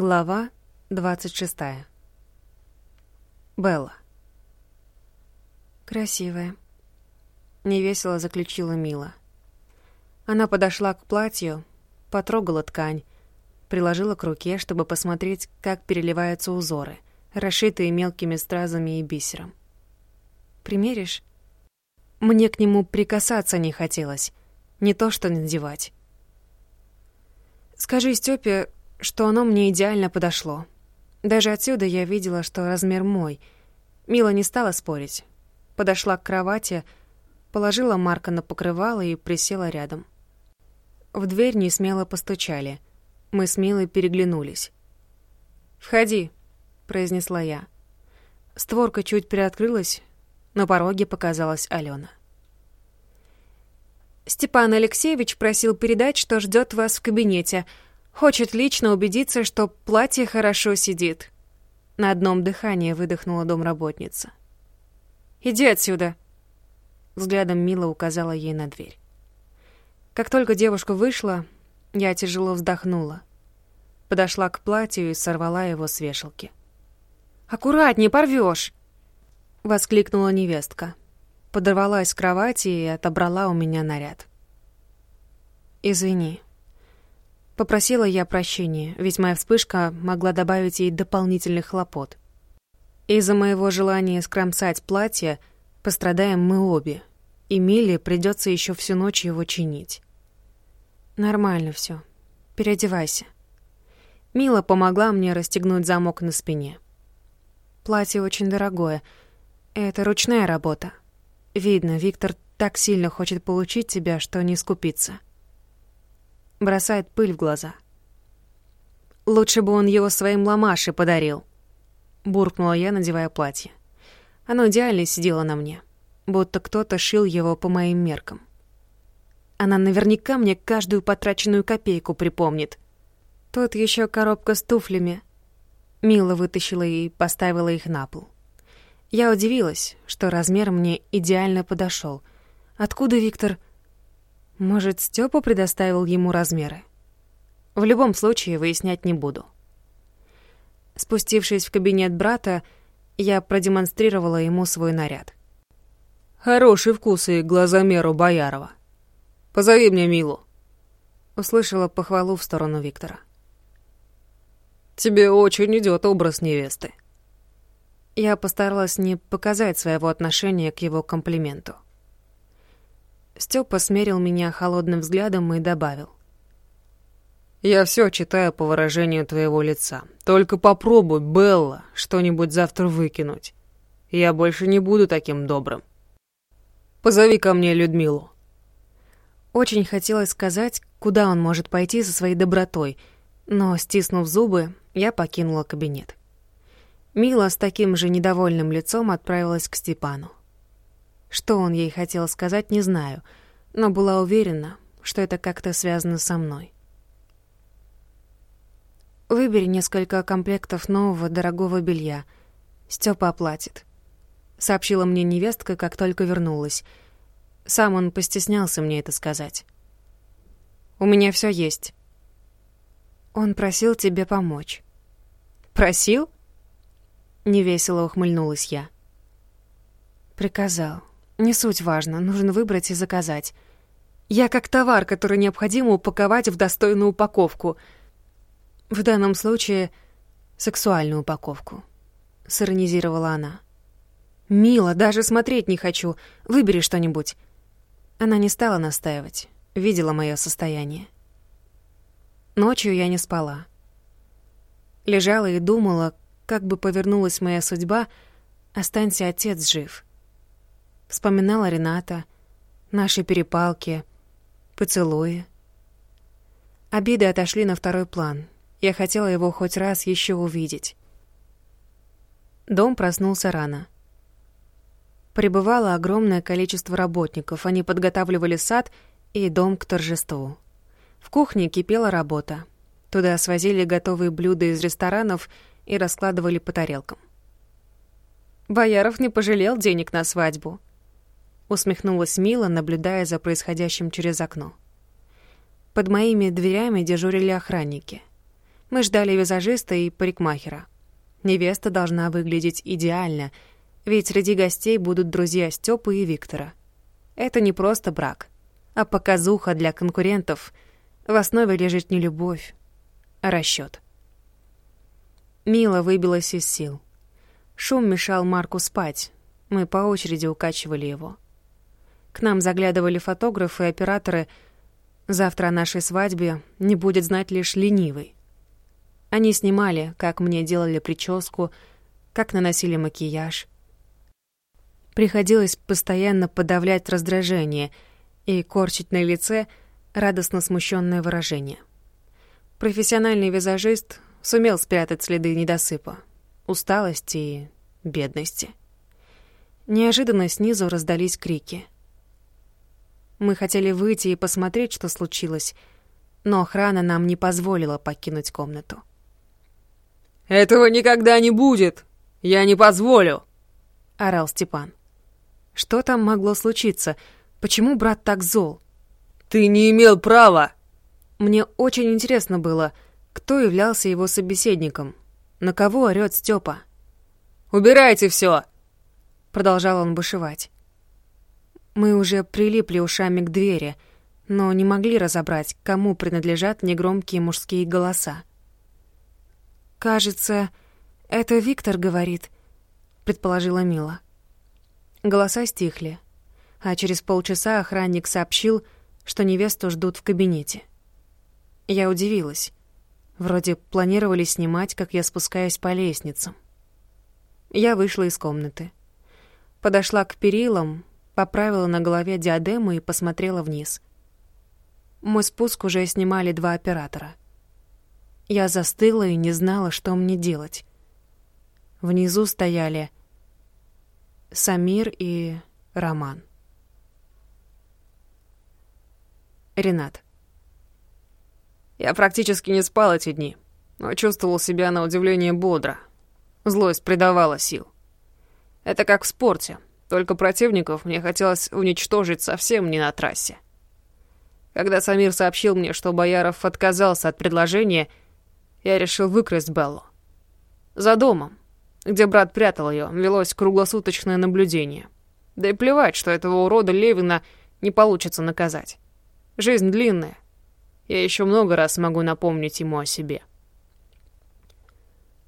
Глава 26. Белла. «Красивая», — невесело заключила Мила. Она подошла к платью, потрогала ткань, приложила к руке, чтобы посмотреть, как переливаются узоры, расшитые мелкими стразами и бисером. «Примеришь?» Мне к нему прикасаться не хотелось, не то что надевать. «Скажи Стёпе, что оно мне идеально подошло. Даже отсюда я видела, что размер мой. Мила не стала спорить. Подошла к кровати, положила Марка на покрывало и присела рядом. В дверь не смело постучали. Мы с Милой переглянулись. «Входи», — произнесла я. Створка чуть приоткрылась, на пороге показалась Алена. «Степан Алексеевич просил передать, что ждет вас в кабинете», Хочет лично убедиться, что платье хорошо сидит. На одном дыхании выдохнула домработница. «Иди отсюда!» Взглядом Мила указала ей на дверь. Как только девушка вышла, я тяжело вздохнула. Подошла к платью и сорвала его с вешалки. «Аккуратнее, порвешь! Воскликнула невестка. Подорвалась с кровати и отобрала у меня наряд. «Извини», Попросила я прощения, ведь моя вспышка могла добавить ей дополнительных хлопот. Из-за моего желания скромсать платье пострадаем мы обе, и Миле придется еще всю ночь его чинить. Нормально все. Переодевайся. Мила помогла мне расстегнуть замок на спине. Платье очень дорогое. Это ручная работа. Видно, Виктор так сильно хочет получить тебя, что не скупится бросает пыль в глаза. «Лучше бы он его своим ламаши подарил», — буркнула я, надевая платье. Оно идеально сидело на мне, будто кто-то шил его по моим меркам. Она наверняка мне каждую потраченную копейку припомнит. Тут еще коробка с туфлями. Мила вытащила и поставила их на пол. Я удивилась, что размер мне идеально подошел. Откуда Виктор может, Степа предоставил ему размеры? В любом случае, выяснять не буду. Спустившись в кабинет брата, я продемонстрировала ему свой наряд. «Хороший вкус и глазомеру Боярова. Позови мне Милу». Услышала похвалу в сторону Виктора. «Тебе очень идет образ невесты». Я постаралась не показать своего отношения к его комплименту. Степа смерил меня холодным взглядом и добавил. «Я все читаю по выражению твоего лица. Только попробуй, Белла, что-нибудь завтра выкинуть. Я больше не буду таким добрым. Позови ко мне Людмилу». Очень хотелось сказать, куда он может пойти со своей добротой, но, стиснув зубы, я покинула кабинет. Мила с таким же недовольным лицом отправилась к Степану. Что он ей хотел сказать, не знаю, но была уверена, что это как-то связано со мной. «Выбери несколько комплектов нового дорогого белья. Степа оплатит», — сообщила мне невестка, как только вернулась. Сам он постеснялся мне это сказать. «У меня все есть». «Он просил тебе помочь». «Просил?» — невесело ухмыльнулась я. «Приказал. Не суть важно, нужно выбрать и заказать. Я как товар, который необходимо упаковать в достойную упаковку. В данном случае сексуальную упаковку. Сиронизировала она. «Мила, даже смотреть не хочу. Выбери что-нибудь». Она не стала настаивать. Видела мое состояние. Ночью я не спала. Лежала и думала, как бы повернулась моя судьба, останься отец жив. Вспоминала Рената, наши перепалки, поцелуи. Обиды отошли на второй план. Я хотела его хоть раз еще увидеть. Дом проснулся рано. Прибывало огромное количество работников. Они подготавливали сад и дом к торжеству. В кухне кипела работа. Туда свозили готовые блюда из ресторанов и раскладывали по тарелкам. Бояров не пожалел денег на свадьбу усмехнулась Мила, наблюдая за происходящим через окно. Под моими дверями дежурили охранники. Мы ждали визажиста и парикмахера. Невеста должна выглядеть идеально, ведь среди гостей будут друзья Стёпы и Виктора. Это не просто брак, а показуха для конкурентов. В основе лежит не любовь, а расчёт. Мила выбилась из сил. Шум мешал Марку спать. Мы по очереди укачивали его. К нам заглядывали фотографы и операторы. Завтра о нашей свадьбе не будет знать лишь ленивый. Они снимали, как мне делали прическу, как наносили макияж. Приходилось постоянно подавлять раздражение и корчить на лице радостно смущенное выражение. Профессиональный визажист сумел спрятать следы недосыпа, усталости и бедности. Неожиданно снизу раздались крики. Мы хотели выйти и посмотреть, что случилось, но охрана нам не позволила покинуть комнату. «Этого никогда не будет! Я не позволю!» — орал Степан. Что там могло случиться? Почему брат так зол? «Ты не имел права!» Мне очень интересно было, кто являлся его собеседником. На кого орёт Степа? «Убирайте все! Продолжал он бушевать. Мы уже прилипли ушами к двери, но не могли разобрать, кому принадлежат негромкие мужские голоса. «Кажется, это Виктор говорит», — предположила Мила. Голоса стихли, а через полчаса охранник сообщил, что невесту ждут в кабинете. Я удивилась. Вроде планировали снимать, как я спускаюсь по лестницам. Я вышла из комнаты. Подошла к перилам, поправила на голове диадему и посмотрела вниз. Мой спуск уже снимали два оператора — я застыла и не знала, что мне делать. Внизу стояли Самир и Роман. Ренат. Я практически не спал эти дни, но чувствовал себя на удивление бодро. Злость придавала сил. Это как в спорте, только противников мне хотелось уничтожить совсем не на трассе. Когда Самир сообщил мне, что Бояров отказался от предложения, я решил выкрасть Беллу. За домом, где брат прятал ее, велось круглосуточное наблюдение. Да и плевать, что этого урода Левина не получится наказать. Жизнь длинная. Я еще много раз могу напомнить ему о себе.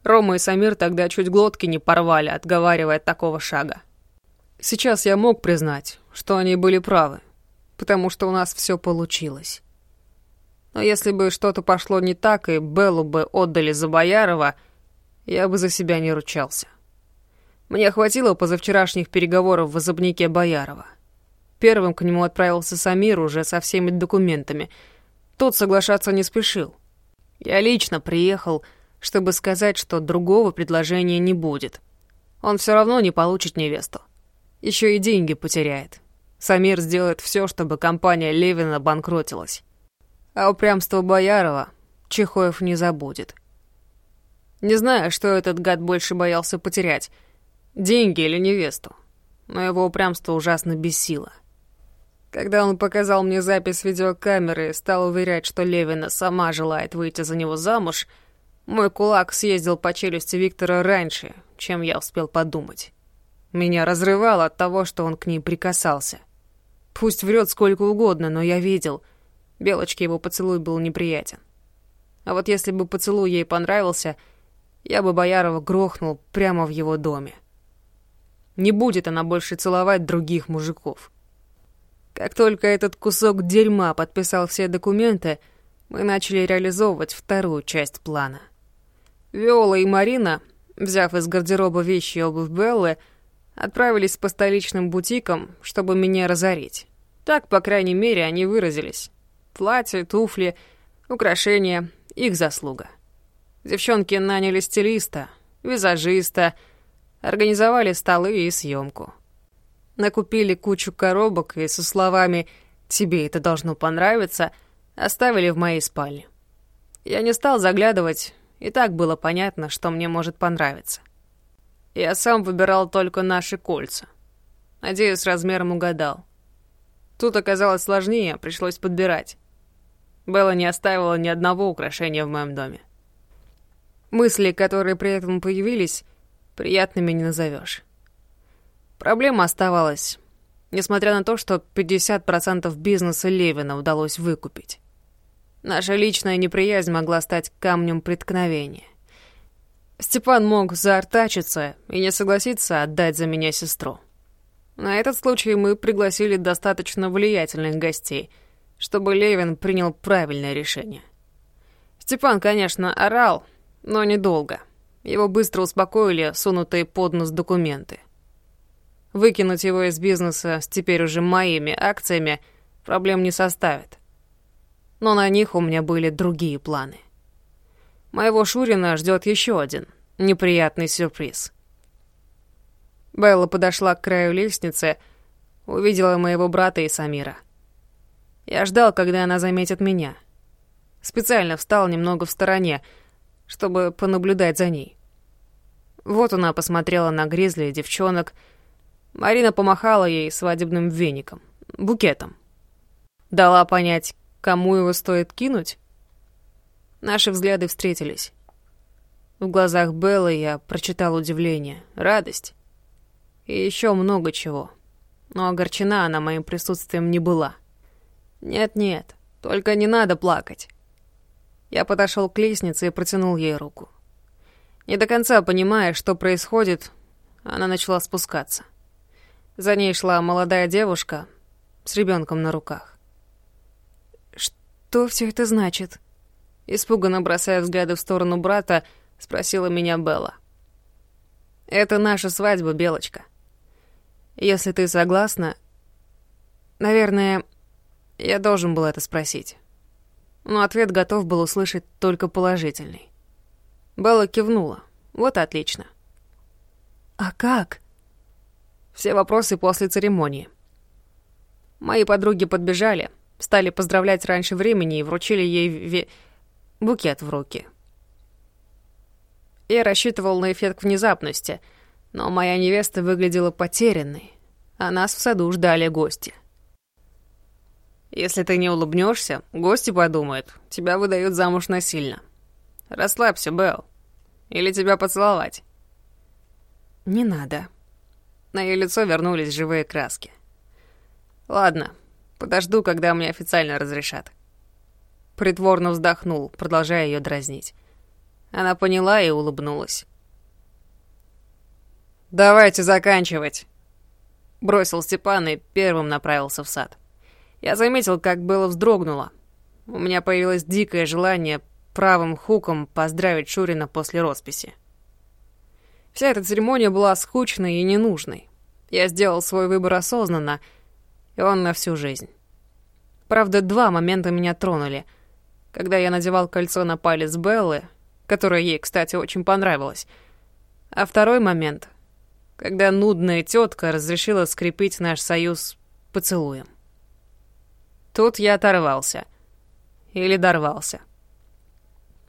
Рома и Самир тогда чуть глотки не порвали, отговаривая от такого шага. Сейчас я мог признать, что они были правы, потому что у нас все получилось. Но если бы что-то пошло не так, и Беллу бы отдали за Боярова, я бы за себя не ручался. Мне хватило позавчерашних переговоров в особняке Боярова. Первым к нему отправился Самир уже со всеми документами. Тот соглашаться не спешил. Я лично приехал, чтобы сказать, что другого предложения не будет. Он все равно не получит невесту. Еще и деньги потеряет. Самир сделает все, чтобы компания Левина банкротилась. А упрямство Боярова Чехоев не забудет. Не знаю, что этот гад больше боялся потерять, деньги или невесту, но его упрямство ужасно бесило. Когда он показал мне запись видеокамеры и стал уверять, что Левина сама желает выйти за него замуж, мой кулак съездил по челюсти Виктора раньше, чем я успел подумать. Меня разрывало от того, что он к ней прикасался. Пусть врет сколько угодно, но я видел, Белочке его поцелуй был неприятен. А вот если бы поцелуй ей понравился, я бы Боярова грохнул прямо в его доме. Не будет она больше целовать других мужиков. Как только этот кусок дерьма подписал все документы, мы начали реализовывать вторую часть плана. Виола и Марина, взяв из гардероба вещи и обувь Беллы, отправились по столичным бутикам, чтобы меня разорить. Так, по крайней мере, они выразились. Платья, туфли, украшения — их заслуга. Девчонки наняли стилиста, визажиста, организовали столы и съемку. Накупили кучу коробок и со словами «тебе это должно понравиться» оставили в моей спальне. Я не стал заглядывать, и так было понятно, что мне может понравиться. Я сам выбирал только наши кольца. Надеюсь, размером угадал. Тут оказалось сложнее, пришлось подбирать. Белла не оставила ни одного украшения в моем доме. Мысли, которые при этом появились, приятными не назовешь. Проблема оставалась, несмотря на то, что 50% бизнеса Левина удалось выкупить. Наша личная неприязнь могла стать камнем преткновения. Степан мог заортачиться и не согласиться отдать за меня сестру. На этот случай мы пригласили достаточно влиятельных гостей, чтобы Левин принял правильное решение. Степан, конечно, орал, но недолго. Его быстро успокоили сунутые под нос документы. Выкинуть его из бизнеса с теперь уже моими акциями проблем не составит. Но на них у меня были другие планы. Моего Шурина ждет еще один неприятный сюрприз. Белла подошла к краю лестницы, увидела моего брата и Самира. Я ждал, когда она заметит меня. Специально встал немного в стороне, чтобы понаблюдать за ней. Вот она посмотрела на Гризли и девчонок. Марина помахала ей свадебным веником, букетом. Дала понять, кому его стоит кинуть. Наши взгляды встретились. В глазах Беллы я прочитал удивление, радость и еще много чего. Но огорчена она моим присутствием не была. Нет-нет, только не надо плакать. Я подошел к лестнице и протянул ей руку. Не до конца понимая, что происходит, она начала спускаться. За ней шла молодая девушка с ребенком на руках. «Что все это значит?» Испуганно бросая взгляды в сторону брата, спросила меня Белла. «Это наша свадьба, Белочка. Если ты согласна... Наверное, я должен был это спросить. Но ответ готов был услышать только положительный. Белла кивнула. Вот отлично. «А как?» Все вопросы после церемонии. Мои подруги подбежали, стали поздравлять раньше времени и вручили ей ве... букет в руки. Я рассчитывал на эффект внезапности, но моя невеста выглядела потерянной, а нас в саду ждали гости. Если ты не улыбнешься, гости подумают, тебя выдают замуж насильно. Расслабься, Белл. Или тебя поцеловать. Не надо. На ее лицо вернулись живые краски. Ладно, подожду, когда мне официально разрешат. Притворно вздохнул, продолжая ее дразнить. Она поняла и улыбнулась. «Давайте заканчивать!» Бросил Степан и первым направился в сад. Я заметил, как было вздрогнуло. У меня появилось дикое желание правым хуком поздравить Шурина после росписи. Вся эта церемония была скучной и ненужной. Я сделал свой выбор осознанно, и он на всю жизнь. Правда, два момента меня тронули. Когда я надевал кольцо на палец Беллы, которое ей, кстати, очень понравилось, а второй момент, когда нудная тетка разрешила скрепить наш союз поцелуем. Тут я оторвался. Или дорвался.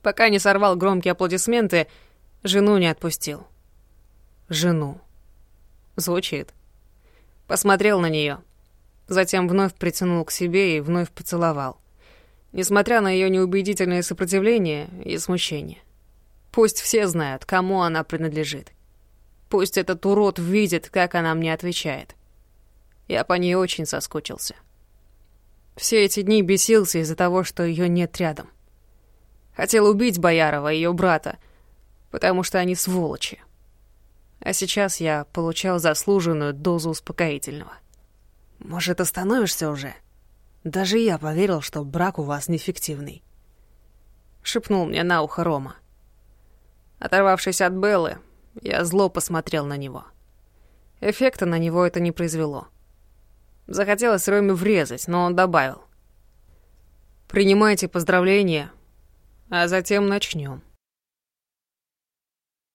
Пока не сорвал громкие аплодисменты, жену не отпустил. Жену. Звучит. Посмотрел на нее. Затем вновь притянул к себе и вновь поцеловал. Несмотря на ее неубедительное сопротивление и смущение. Пусть все знают, кому она принадлежит. Пусть этот урод видит, как она мне отвечает. Я по ней очень соскучился. Все эти дни бесился из-за того, что ее нет рядом. Хотел убить Боярова и ее брата, потому что они сволочи. А сейчас я получал заслуженную дозу успокоительного. «Может, остановишься уже? Даже я поверил, что брак у вас неэффективный», — шепнул мне на ухо Рома. Оторвавшись от Беллы, я зло посмотрел на него. Эффекта на него это не произвело. Захотелось Роме врезать, но он добавил. «Принимайте поздравления, а затем начнем».